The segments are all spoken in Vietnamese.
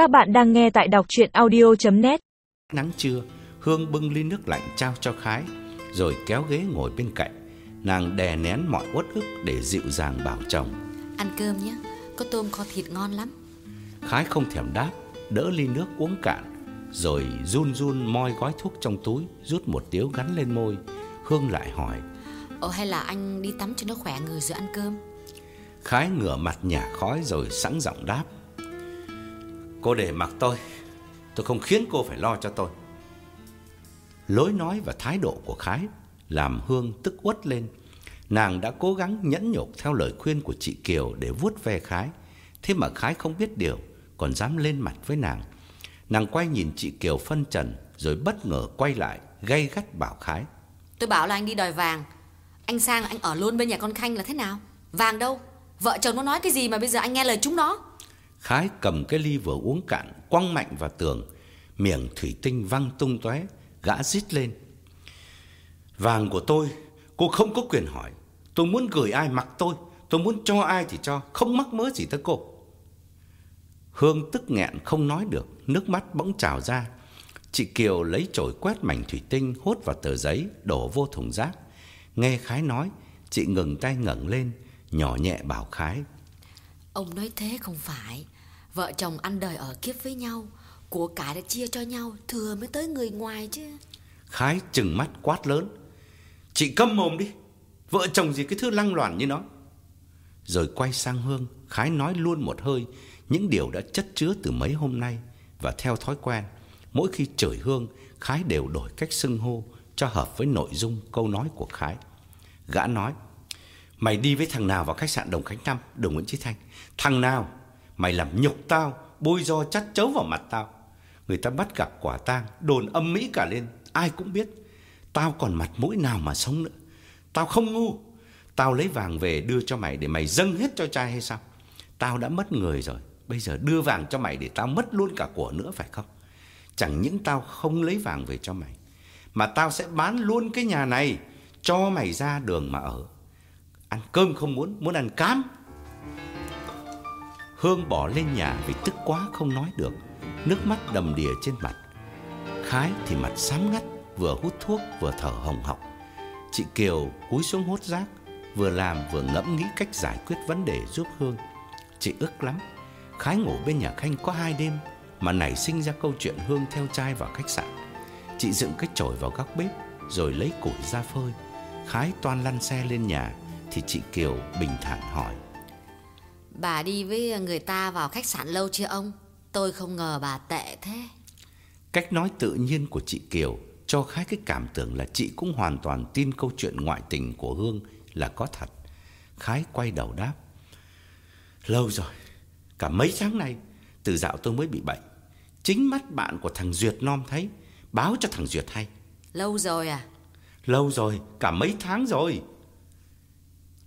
Các bạn đang nghe tại đọc chuyện audio.net Nắng trưa, Hương bưng ly nước lạnh trao cho Khái, rồi kéo ghế ngồi bên cạnh. Nàng đè nén mọi uất ức để dịu dàng bảo chồng. Ăn cơm nhé, có tôm kho thịt ngon lắm. Khái không thèm đáp, đỡ ly nước uống cạn, rồi run run moi gói thuốc trong túi, rút một điếu gắn lên môi. Hương lại hỏi, Ồ hay là anh đi tắm cho nó khỏe người rồi ăn cơm? Khái ngửa mặt nhả khói rồi sẵn giọng đáp. Cô để mặc tôi, tôi không khiến cô phải lo cho tôi. Lối nói và thái độ của Khái làm Hương tức uất lên. Nàng đã cố gắng nhẫn nhục theo lời khuyên của chị Kiều để vuốt ve Khái. Thế mà Khái không biết điều, còn dám lên mặt với nàng. Nàng quay nhìn chị Kiều phân trần, rồi bất ngờ quay lại, gay gắt bảo Khái. Tôi bảo là anh đi đòi vàng. Anh sang anh ở luôn bên nhà con Khanh là thế nào? Vàng đâu? Vợ chồng nó nói cái gì mà bây giờ anh nghe lời chúng nó? Khái cầm cái ly vừa uống cạn, quăng mạnh vào tường, miệng thủy tinh văng tung tóe, gã rít lên. Vàng của tôi, cô không có quyền hỏi. Tôi muốn gửi ai mặc tôi, tôi muốn cho ai thì cho, không mắc mớ gì tới cô. Hương tức nghẹn không nói được, nước mắt bỗng trào ra. Chị Kiều lấy chổi quét mảnh thủy tinh hốt vào tờ giấy, đổ vô thùng rác. Nghe Khái nói, chị ngừng tay ngẩng lên, nhỏ nhẹ bảo Khái. Ông nói thế không phải. Vợ chồng ăn đời ở kiếp với nhau, của cải đã chia cho nhau, thừa mới tới người ngoài chứ. Khái chừng mắt quát lớn. Chị câm mồm đi. Vợ chồng gì cái thứ lăng loàn như nó. Rồi quay sang Hương, Khái nói luôn một hơi những điều đã chất chứa từ mấy hôm nay. Và theo thói quen, mỗi khi chửi Hương, Khái đều đổi cách xưng hô cho hợp với nội dung câu nói của Khái. Gã nói, mày đi với thằng nào vào khách sạn Đồng Khánh Năm, đường Nguyễn Chí Thanh? Thằng nào? Mày làm nhục tao, bôi do chắt chấu vào mặt tao. Người ta bắt gặp quả tang, đồn âm mỹ cả lên, ai cũng biết. Tao còn mặt mũi nào mà sống nữa. Tao không ngu. Tao lấy vàng về đưa cho mày để mày dâng hết cho trai hay sao? Tao đã mất người rồi, bây giờ đưa vàng cho mày để tao mất luôn cả của nữa phải không? Chẳng những tao không lấy vàng về cho mày, mà tao sẽ bán luôn cái nhà này cho mày ra đường mà ở. Ăn cơm không muốn, muốn ăn cám. Hương bỏ lên nhà vì tức quá không nói được, nước mắt đầm đìa trên mặt. Khái thì mặt xám ngắt, vừa hút thuốc vừa thở hồng hộc. Chị Kiều cúi xuống hốt rác, vừa làm vừa ngẫm nghĩ cách giải quyết vấn đề giúp Hương. Chị ức lắm, Khái ngủ bên nhà Khanh có hai đêm mà nảy sinh ra câu chuyện Hương theo trai vào khách sạn. Chị dựng cái chổi vào góc bếp rồi lấy củi ra phơi. Khái toan lăn xe lên nhà thì chị Kiều bình thản hỏi. Bà đi với người ta vào khách sạn lâu chưa ông? Tôi không ngờ bà tệ thế. Cách nói tự nhiên của chị Kiều cho Khái cái cảm tưởng là chị cũng hoàn toàn tin câu chuyện ngoại tình của Hương là có thật. Khái quay đầu đáp. Lâu rồi, cả mấy tháng nay, từ dạo tôi mới bị bệnh. Chính mắt bạn của thằng Duyệt non thấy, báo cho thằng Duyệt hay. Lâu rồi à? Lâu rồi, cả mấy tháng rồi.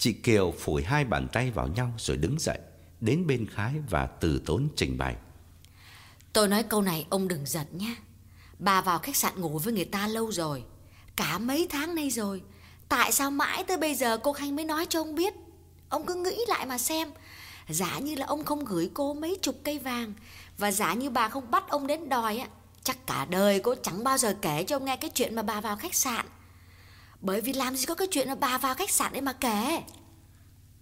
Chị Kiều phủi hai bàn tay vào nhau rồi đứng dậy, đến bên Khái và từ tốn trình bày. Tôi nói câu này ông đừng giận nhé. Bà vào khách sạn ngủ với người ta lâu rồi. Cả mấy tháng nay rồi. Tại sao mãi tới bây giờ cô Khanh mới nói cho ông biết? Ông cứ nghĩ lại mà xem. Giả như là ông không gửi cô mấy chục cây vàng và giả như bà không bắt ông đến đòi á, chắc cả đời cô chẳng bao giờ kể cho ông nghe cái chuyện mà bà vào khách sạn. Bởi vì làm gì có cái chuyện mà bà vào khách sạn để mà kể.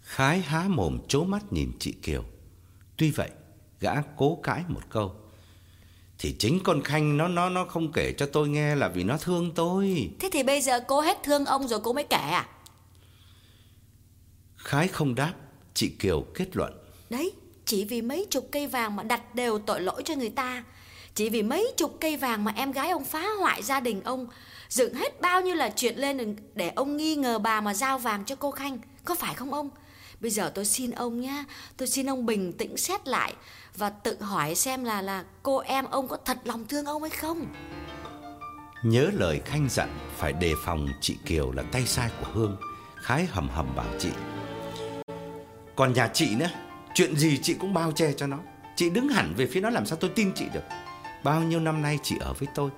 Khái há mồm chố mắt nhìn chị Kiều. Tuy vậy, gã cố cãi một câu. Thì chính con Khanh nó nó nó không kể cho tôi nghe là vì nó thương tôi. Thế thì bây giờ cô hết thương ông rồi cô mới kể à? Khái không đáp, chị Kiều kết luận. Đấy, chỉ vì mấy chục cây vàng mà đặt đều tội lỗi cho người ta. Chỉ vì mấy chục cây vàng mà em gái ông phá hoại gia đình ông, dựng hết bao nhiêu là chuyện lên để ông nghi ngờ bà mà giao vàng cho cô Khanh. Có phải không ông? Bây giờ tôi xin ông nhá, tôi xin ông bình tĩnh xét lại và tự hỏi xem là là cô em ông có thật lòng thương ông hay không. Nhớ lời Khanh dặn phải đề phòng chị Kiều là tay sai của Hương. Khái hầm hầm bảo chị. Còn nhà chị nữa, chuyện gì chị cũng bao che cho nó. Chị đứng hẳn về phía nó làm sao tôi tin chị được. Bao nhiêu năm nay chị ở với tôi.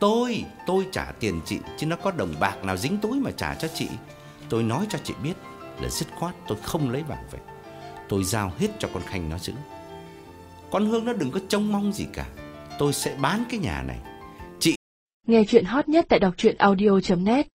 Tôi, tôi trả tiền chị, chứ nó có đồng bạc nào dính túi mà trả cho chị. Tôi nói cho chị biết là dứt khoát tôi không lấy vàng về. Tôi giao hết cho con Khanh nó giữ. Con Hương nó đừng có trông mong gì cả. Tôi sẽ bán cái nhà này. chị. Nghe chuyện hot nhất tại đọc truyện audio.net